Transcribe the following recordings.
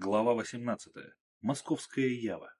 Глава 18. Московская Ява.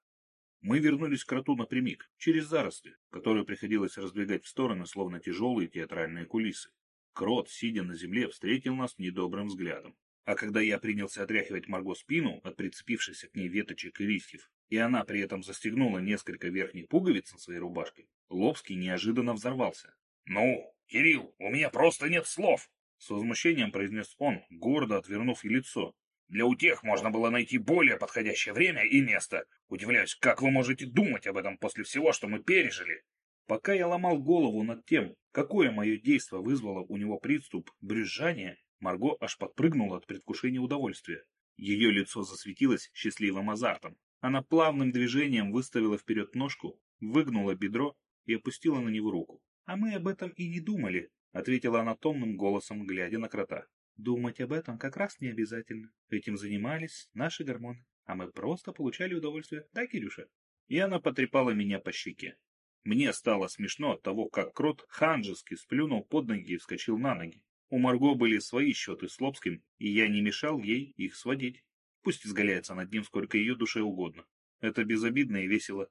Мы вернулись к кроту напрямик, через заросли, которые приходилось раздвигать в стороны, словно тяжелые театральные кулисы. Крот, сидя на земле, встретил нас недобрым взглядом. А когда я принялся отряхивать Марго спину от прицепившихся к ней веточек и листьев, и она при этом застегнула несколько верхних пуговиц на своей рубашке, Лобский неожиданно взорвался. «Ну, Кирилл, у меня просто нет слов!» С возмущением произнес он, гордо отвернув ей лицо. «Для утех можно было найти более подходящее время и место. Удивляюсь, как вы можете думать об этом после всего, что мы пережили?» Пока я ломал голову над тем, какое мое действие вызвало у него приступ брюзжания, Марго аж подпрыгнула от предвкушения удовольствия. Ее лицо засветилось счастливым азартом. Она плавным движением выставила вперед ножку, выгнула бедро и опустила на него руку. «А мы об этом и не думали», — ответила она томным голосом, глядя на крота. «Думать об этом как раз не обязательно. Этим занимались наши гормоны, а мы просто получали удовольствие, да, Кирюша?» И она потрепала меня по щеке. Мне стало смешно от того, как крот ханжески сплюнул под ноги и вскочил на ноги. У Марго были свои счеты с Лобским, и я не мешал ей их сводить. Пусть изгаляется над ним сколько ее душе угодно. Это безобидно и весело.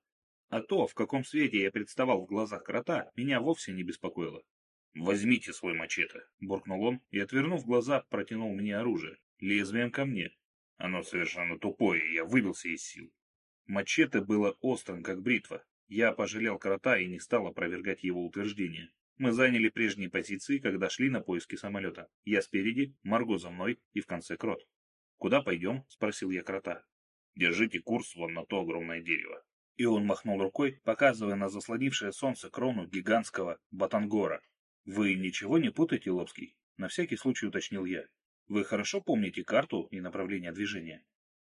А то, в каком свете я представал в глазах крота, меня вовсе не беспокоило. «Возьмите свой мачете», — буркнул он и, отвернув глаза, протянул мне оружие, лезвием ко мне. Оно совершенно тупое, я выбился из сил. Мачете было острым, как бритва. Я пожалел крота и не стал опровергать его утверждение. Мы заняли прежние позиции, когда шли на поиски самолета. Я спереди, Марго за мной и в конце крот. «Куда пойдем?» — спросил я крота. «Держите курс вон на то огромное дерево». И он махнул рукой, показывая на заслонившее солнце крону гигантского батангора. «Вы ничего не путаете, Лобский?» — на всякий случай уточнил я. «Вы хорошо помните карту и направление движения?»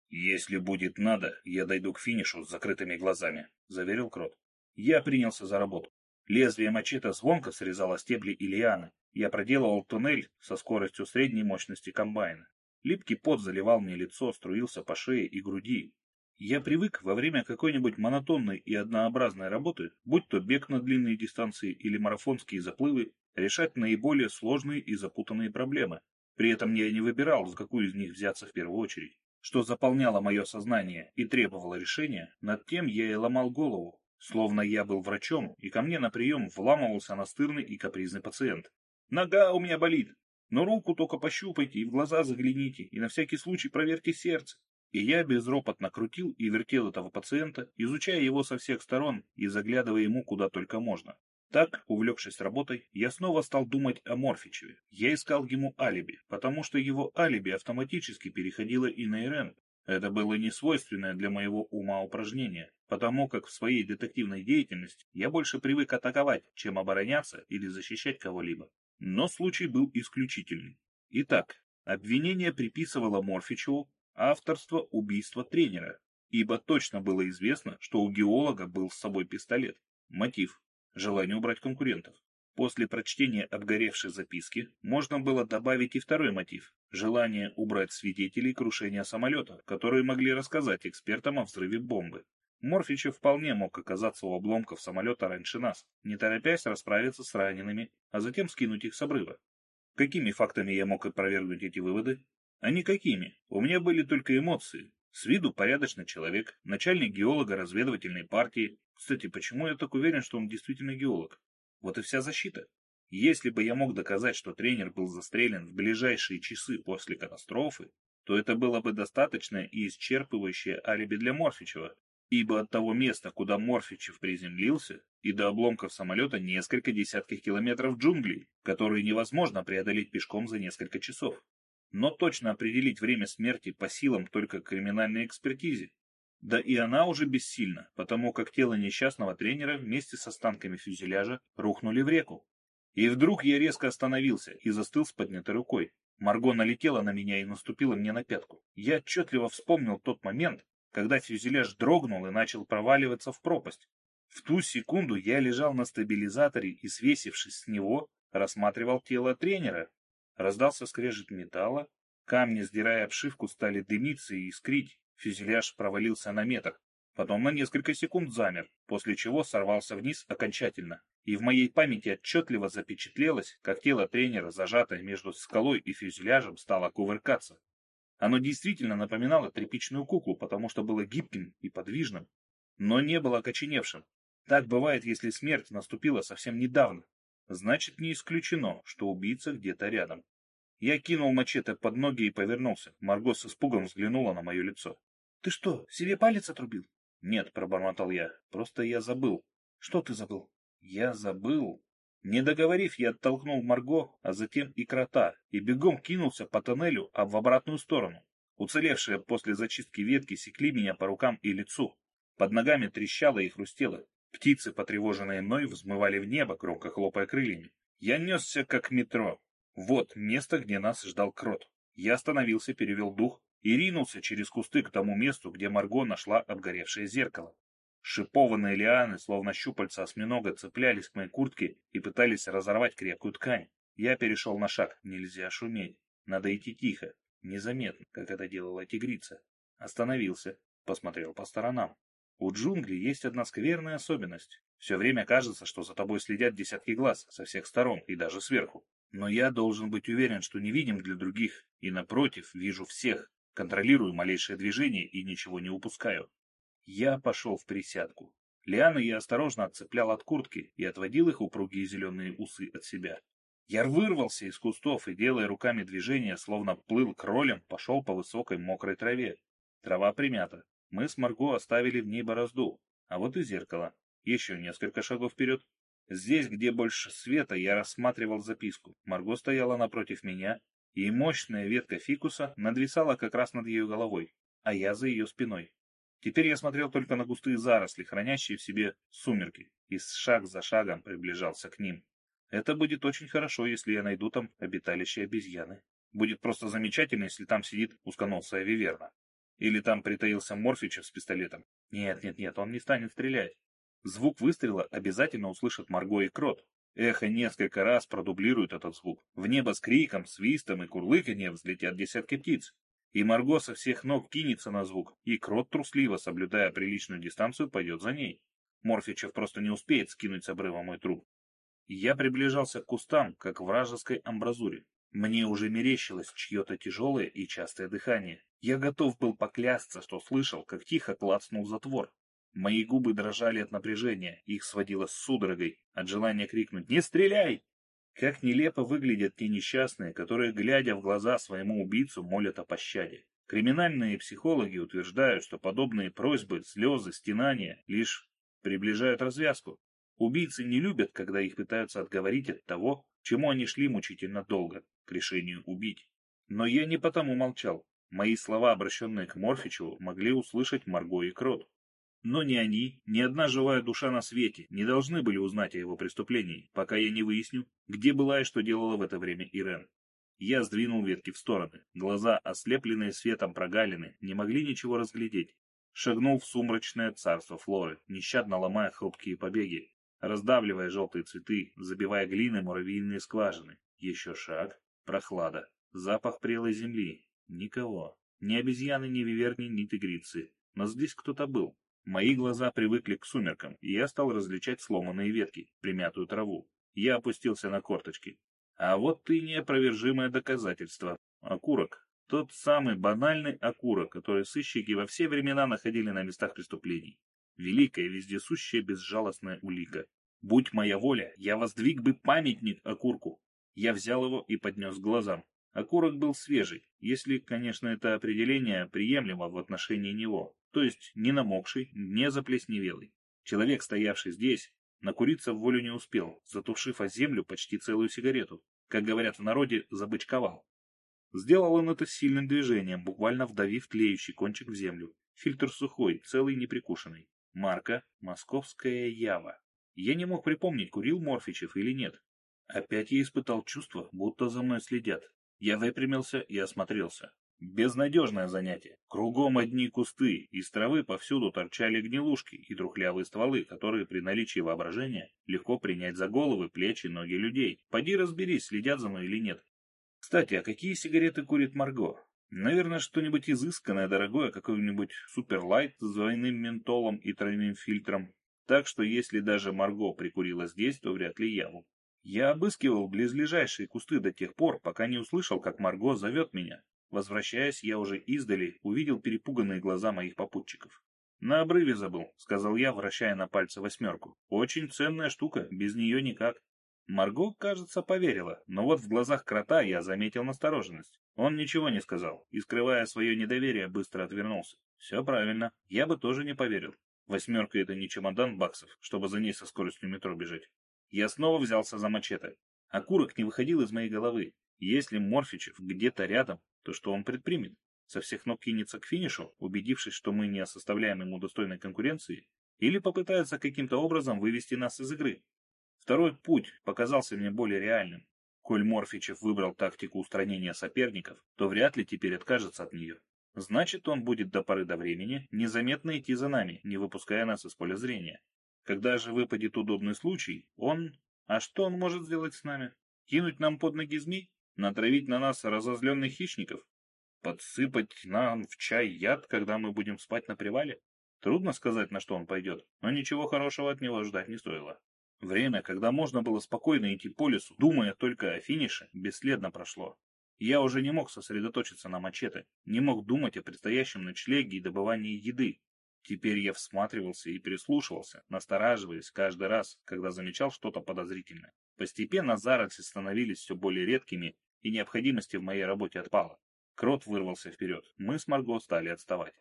«Если будет надо, я дойду к финишу с закрытыми глазами», — заверил Крот. Я принялся за работу. Лезвие мачете звонко срезало стебли и лианы. Я проделывал туннель со скоростью средней мощности комбайна. Липкий пот заливал мне лицо, струился по шее и груди. Я привык во время какой-нибудь монотонной и однообразной работы, будь то бег на длинные дистанции или марафонские заплывы, решать наиболее сложные и запутанные проблемы. При этом я не выбирал, за какую из них взяться в первую очередь. Что заполняло мое сознание и требовало решения, над тем я и ломал голову, словно я был врачом, и ко мне на прием вламывался настырный и капризный пациент. «Нога у меня болит, но руку только пощупайте и в глаза загляните, и на всякий случай проверьте сердце. И я безропотно крутил и вертел этого пациента, изучая его со всех сторон и заглядывая ему куда только можно. Так, увлекшись работой, я снова стал думать о Морфичеве. Я искал ему алиби, потому что его алиби автоматически переходило и на Ирен. Это было не свойственное для моего ума упражнение, потому как в своей детективной деятельности я больше привык атаковать, чем обороняться или защищать кого-либо. Но случай был исключительный. Итак, обвинение приписывало Морфичеву авторство убийства тренера, ибо точно было известно, что у геолога был с собой пистолет. Мотив – желание убрать конкурентов. После прочтения обгоревшей записки можно было добавить и второй мотив – желание убрать свидетелей крушения самолета, которые могли рассказать экспертам о взрыве бомбы. Морфичев вполне мог оказаться у обломков самолета раньше нас, не торопясь расправиться с ранеными, а затем скинуть их с обрыва. Какими фактами я мог опровергнуть эти выводы? А никакими. У меня были только эмоции. С виду порядочный человек, начальник геолога разведывательной партии. Кстати, почему я так уверен, что он действительно геолог? Вот и вся защита. Если бы я мог доказать, что тренер был застрелен в ближайшие часы после катастрофы, то это было бы достаточное и исчерпывающее алиби для Морфичева, ибо от того места, куда Морфичев приземлился, и до обломков самолета несколько десятков километров джунглей, которые невозможно преодолеть пешком за несколько часов. Но точно определить время смерти по силам только криминальной экспертизе. Да и она уже бессильна, потому как тело несчастного тренера вместе с останками фюзеляжа рухнули в реку. И вдруг я резко остановился и застыл с поднятой рукой. Марго налетела на меня и наступила мне на пятку. Я отчетливо вспомнил тот момент, когда фюзеляж дрогнул и начал проваливаться в пропасть. В ту секунду я лежал на стабилизаторе и, свесившись с него, рассматривал тело тренера. Раздался скрежет металла, камни, сдирая обшивку, стали дымиться и искрить, фюзеляж провалился на метр. Потом на несколько секунд замер, после чего сорвался вниз окончательно. И в моей памяти отчетливо запечатлелось, как тело тренера, зажатое между скалой и фюзеляжем, стало кувыркаться. Оно действительно напоминало тряпичную куклу, потому что было гибким и подвижным, но не было окоченевшим. Так бывает, если смерть наступила совсем недавно. Значит, не исключено, что убийца где-то рядом. Я кинул мачете под ноги и повернулся. Марго с испугом взглянула на мое лицо. — Ты что, себе палец отрубил? — Нет, — пробормотал я. — Просто я забыл. — Что ты забыл? — Я забыл. Не договорив, я оттолкнул Марго, а затем и крота, и бегом кинулся по тоннелю, а в обратную сторону. Уцелевшие после зачистки ветки секли меня по рукам и лицу. Под ногами трещало и хрустело. Птицы, потревоженные мной, взмывали в небо, громко хлопая крыльями. Я несся, как метро. Вот место, где нас ждал крот. Я остановился, перевел дух и ринулся через кусты к тому месту, где Марго нашла обгоревшее зеркало. Шипованные лианы, словно щупальца осьминога, цеплялись к моей куртке и пытались разорвать крепкую ткань. Я перешел на шаг. Нельзя шуметь. Надо идти тихо, незаметно, как это делала тигрица. Остановился, посмотрел по сторонам. У джунглей есть одна скверная особенность. Все время кажется, что за тобой следят десятки глаз со всех сторон и даже сверху. Но я должен быть уверен, что невидим для других, и напротив, вижу всех, контролирую малейшее движение и ничего не упускаю. Я пошел в присядку. Лианы я осторожно отцеплял от куртки и отводил их упругие зеленые усы от себя. Я вырвался из кустов и, делая руками движения, словно плыл кролем, пошел по высокой мокрой траве. Трава примята. Мы с Марго оставили в ней борозду. А вот и зеркало. Еще несколько шагов вперед. Здесь, где больше света, я рассматривал записку. Марго стояла напротив меня, и мощная ветка фикуса надвисала как раз над ее головой, а я за ее спиной. Теперь я смотрел только на густые заросли, хранящие в себе сумерки, и шаг за шагом приближался к ним. Это будет очень хорошо, если я найду там обиталище обезьяны. Будет просто замечательно, если там сидит узконосая виверна. Или там притаился Морфичев с пистолетом. Нет, нет, нет, он не станет стрелять. Звук выстрела обязательно услышат Марго и Крот. Эхо несколько раз продублирует этот звук. В небо с криком, свистом и курлыканьем взлетят десятки птиц. И Марго со всех ног кинется на звук, и Крот трусливо, соблюдая приличную дистанцию, пойдет за ней. Морфичев просто не успеет скинуть с обрыва мой труп. Я приближался к кустам, как к вражеской амбразуре. Мне уже мерещилось чье-то тяжелое и частое дыхание. Я готов был поклясться, что слышал, как тихо клацнул затвор. Мои губы дрожали от напряжения, их сводило судорогой, от желания крикнуть «Не стреляй!». Как нелепо выглядят те несчастные, которые, глядя в глаза своему убийцу, молят о пощаде. Криминальные психологи утверждают, что подобные просьбы, слезы, стенания лишь приближают развязку. Убийцы не любят, когда их пытаются отговорить от того, чему они шли мучительно долго, к решению убить. Но я не потому молчал. Мои слова, обращенные к Морфичеву, могли услышать Марго и Крот. Но ни они, ни одна живая душа на свете не должны были узнать о его преступлении, пока я не выясню, где была и что делала в это время Ирен. Я сдвинул ветки в стороны. Глаза, ослепленные светом прогалины, не могли ничего разглядеть. Шагнул в сумрачное царство Флоры, нещадно ломая хрупкие побеги, раздавливая желтые цветы, забивая глиной муравьиные скважины. Еще шаг, прохлада, запах прелой земли. Никого. Ни обезьяны, ни виверни, ни тигрицы. Но здесь кто-то был. Мои глаза привыкли к сумеркам, и я стал различать сломанные ветки, примятую траву. Я опустился на корточки. А вот и неопровержимое доказательство. Окурок. Тот самый банальный окурок, который сыщики во все времена находили на местах преступлений. Великая, вездесущая, безжалостная улика. Будь моя воля, я воздвиг бы памятник окурку. Я взял его и поднес к глазам. Окурок был свежий, если, конечно, это определение приемлемо в отношении него то есть не намокший, не заплесневелый. Человек, стоявший здесь, накуриться в волю не успел, затушив о землю почти целую сигарету, как говорят в народе, забычковал. Сделал он это сильным движением, буквально вдавив тлеющий кончик в землю. Фильтр сухой, целый неприкушенный. Марка «Московская Ява». Я не мог припомнить, курил Морфичев или нет. Опять я испытал чувство, будто за мной следят. Я выпрямился и осмотрелся. Безнадежное занятие. Кругом одни кусты, из травы повсюду торчали гнилушки и трухлявые стволы, которые при наличии воображения легко принять за головы, плечи, ноги людей. Поди разберись, следят за мной или нет. Кстати, а какие сигареты курит Марго? Наверное, что-нибудь изысканное, дорогое, какой-нибудь суперлайт с двойным ментолом и тройным фильтром. Так что если даже Марго прикурила здесь, то вряд ли яву. Я обыскивал близлежащие кусты до тех пор, пока не услышал, как Марго зовет меня. Возвращаясь, я уже издали увидел перепуганные глаза моих попутчиков. «На обрыве забыл», — сказал я, вращая на пальце восьмерку. «Очень ценная штука, без нее никак». Марго, кажется, поверила, но вот в глазах крота я заметил настороженность. Он ничего не сказал и, скрывая свое недоверие, быстро отвернулся. Все правильно, я бы тоже не поверил. Восьмерка — это не чемодан баксов, чтобы за ней со скоростью метро бежать. Я снова взялся за мачете. Окурок не выходил из моей головы. Если Морфичев где-то рядом, то что он предпримет? Со всех ног кинется к финишу, убедившись, что мы не составляем ему достойной конкуренции, или попытается каким-то образом вывести нас из игры. Второй путь показался мне более реальным. Коль Морфичев выбрал тактику устранения соперников, то вряд ли теперь откажется от нее. Значит, он будет до поры до времени незаметно идти за нами, не выпуская нас из поля зрения. Когда же выпадет удобный случай, он... А что он может сделать с нами? Кинуть нам под ноги змей? Натравить на нас разозленных хищников? Подсыпать нам в чай яд, когда мы будем спать на привале? Трудно сказать, на что он пойдет, но ничего хорошего от него ждать не стоило. Время, когда можно было спокойно идти по лесу, думая только о финише, бесследно прошло. Я уже не мог сосредоточиться на мачете, не мог думать о предстоящем ночлеге и добывании еды. Теперь я всматривался и прислушивался, настораживаясь каждый раз, когда замечал что-то подозрительное. Постепенно заросли становились все более редкими, и необходимости в моей работе отпала. Крот вырвался вперед. Мы с Марго стали отставать.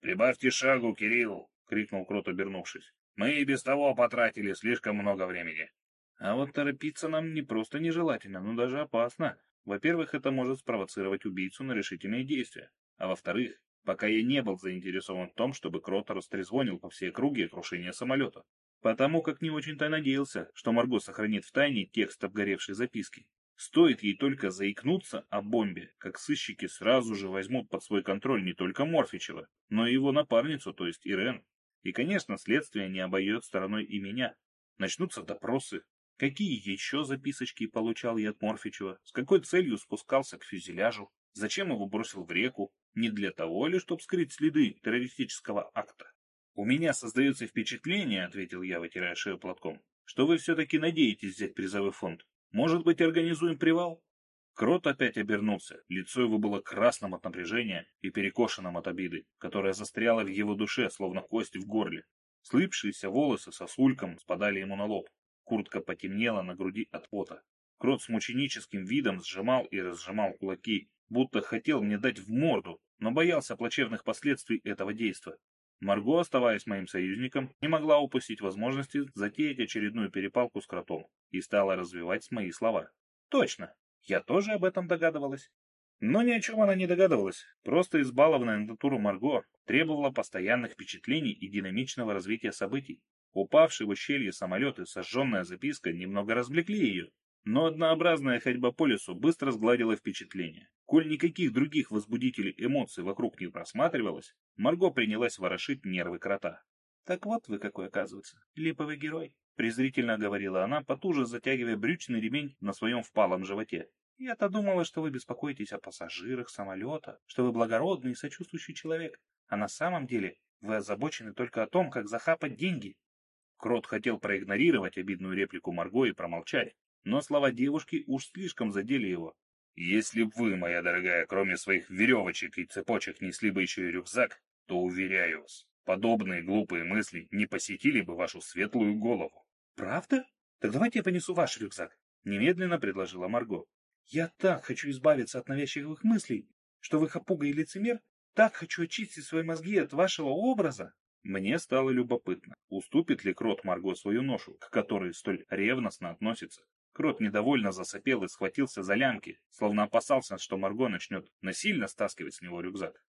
«Прибавьте шагу, Кирилл!» — крикнул Крот, обернувшись. «Мы и без того потратили слишком много времени». А вот торопиться нам не просто нежелательно, но даже опасно. Во-первых, это может спровоцировать убийцу на решительные действия. А во-вторых, пока я не был заинтересован в том, чтобы Крот растрезвонил по всей округе крушение самолета. Потому как не очень-то надеялся, что Марго сохранит в тайне текст обгоревшей записки. Стоит ей только заикнуться о бомбе, как сыщики сразу же возьмут под свой контроль не только Морфичева, но и его напарницу, то есть Ирен. И, конечно, следствие не обойдет стороной и меня. Начнутся допросы. Какие еще записочки получал я от Морфичева? С какой целью спускался к фюзеляжу? Зачем его бросил в реку? Не для того ли, чтобы скрыть следы террористического акта? «У меня создается впечатление, — ответил я, вытирая шею платком, — что вы все-таки надеетесь взять призовой фонд. Может быть, организуем привал? Крот опять обернулся. Лицо его было красным от напряжения и перекошенным от обиды, которая застряла в его душе, словно кость в горле. Слипшиеся волосы сосульком спадали ему на лоб. Куртка потемнела на груди от пота. Крот с мученическим видом сжимал и разжимал кулаки, будто хотел мне дать в морду, но боялся плачевных последствий этого действа. Марго, оставаясь моим союзником, не могла упустить возможности затеять очередную перепалку с кротом и стала развивать мои слова. Точно, я тоже об этом догадывалась. Но ни о чем она не догадывалась, просто избалованная натура Марго требовала постоянных впечатлений и динамичного развития событий. Упавший в ущелье самолет и сожженная записка немного развлекли ее, но однообразная ходьба по лесу быстро сгладила впечатление. Коль никаких других возбудителей эмоций вокруг не просматривалось, Марго принялась ворошить нервы крота. «Так вот вы какой, оказывается, липовый герой», — презрительно говорила она, потуже затягивая брючный ремень на своем впалом животе. «Я-то думала, что вы беспокоитесь о пассажирах самолета, что вы благородный и сочувствующий человек, а на самом деле вы озабочены только о том, как захапать деньги». Крот хотел проигнорировать обидную реплику Марго и промолчать, но слова девушки уж слишком задели его. «Если б вы, моя дорогая, кроме своих веревочек и цепочек несли бы еще и рюкзак, то, уверяю вас, подобные глупые мысли не посетили бы вашу светлую голову». «Правда? Так давайте я понесу ваш рюкзак», — немедленно предложила Марго. «Я так хочу избавиться от навязчивых мыслей, что вы хапуга и лицемер, так хочу очистить свои мозги от вашего образа». Мне стало любопытно, уступит ли Крот Марго свою ношу, к которой столь ревностно относится. Крот недовольно засопел и схватился за лямки, словно опасался, что Марго начнет насильно стаскивать с него рюкзак.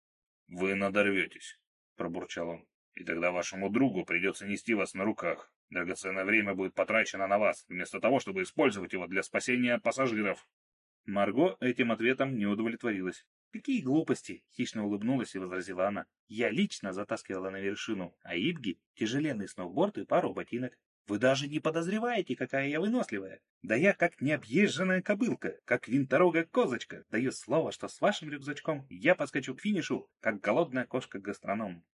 «Вы надорветесь», — пробурчал он, — «и тогда вашему другу придется нести вас на руках. Драгоценное время будет потрачено на вас, вместо того, чтобы использовать его для спасения пассажиров». Марго этим ответом не удовлетворилась. «Какие глупости!» — хищно улыбнулась и возразила она. «Я лично затаскивала на вершину, а Ибги — тяжеленный сноуборд и пару ботинок. Вы даже не подозреваете, какая я выносливая. Да я как необъезженная кобылка, как винторогая козочка. Даю слово, что с вашим рюкзачком я подскочу к финишу, как голодная кошка-гастроном.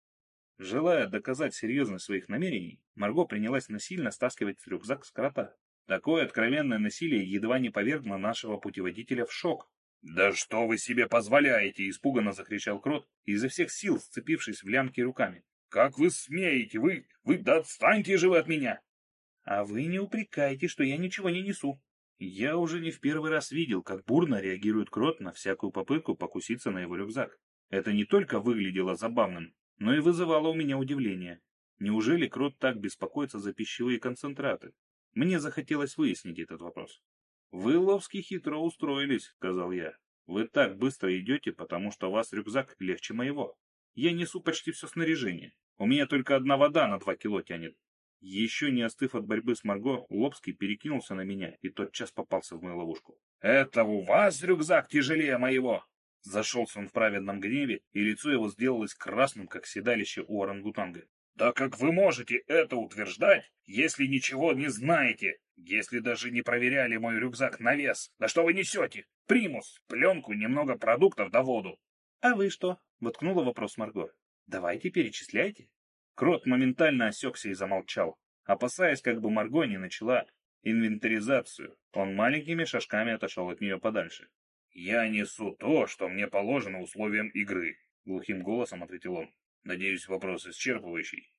Желая доказать серьезность своих намерений, Марго принялась насильно стаскивать рюкзак с крота. Такое откровенное насилие едва не повергло нашего путеводителя в шок. «Да что вы себе позволяете!» — испуганно закричал Крот, изо всех сил сцепившись в лямки руками. «Как вы смеете? Вы... вы... да отстаньте же вы от меня!» «А вы не упрекайте, что я ничего не несу. Я уже не в первый раз видел, как бурно реагирует Крот на всякую попытку покуситься на его рюкзак. Это не только выглядело забавным, но и вызывало у меня удивление. Неужели Крот так беспокоится за пищевые концентраты? Мне захотелось выяснить этот вопрос. «Вы, Ловский, хитро устроились», — сказал я. «Вы так быстро идете, потому что у вас рюкзак легче моего. Я несу почти все снаряжение. У меня только одна вода на два кило тянет». Еще не остыв от борьбы с Марго, Лобский перекинулся на меня и тотчас попался в мою ловушку. «Это у вас рюкзак тяжелее моего!» Зашелся он в праведном гневе, и лицо его сделалось красным, как седалище у орангутанга. «Да как вы можете это утверждать, если ничего не знаете? Если даже не проверяли мой рюкзак на вес, да что вы несете? Примус, пленку, немного продуктов да воду. А вы что? Воткнула вопрос Марго. Давайте перечисляйте. Крот моментально осекся и замолчал, опасаясь, как бы Марго не начала инвентаризацию. Он маленькими шажками отошел от нее подальше. «Я несу то, что мне положено условиям игры», — глухим голосом ответил он. «Надеюсь, вопрос исчерпывающий».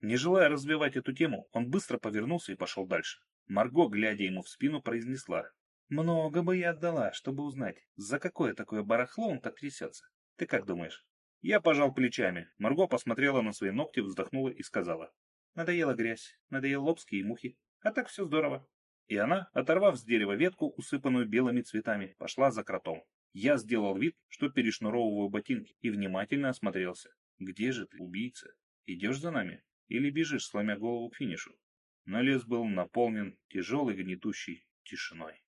Не желая развивать эту тему, он быстро повернулся и пошел дальше. Марго, глядя ему в спину, произнесла. «Много бы я отдала, чтобы узнать, за какое такое барахло он так трясется. Ты как думаешь?» Я пожал плечами. Марго посмотрела на свои ногти, вздохнула и сказала. «Надоела грязь, надоел лобские мухи, а так все здорово». И она, оторвав с дерева ветку, усыпанную белыми цветами, пошла за кротом. Я сделал вид, что перешнуровываю ботинки, и внимательно осмотрелся. «Где же ты, убийца? Идешь за нами? Или бежишь, сломя голову к финишу?» но лес был наполнен тяжелой гнетущей тишиной.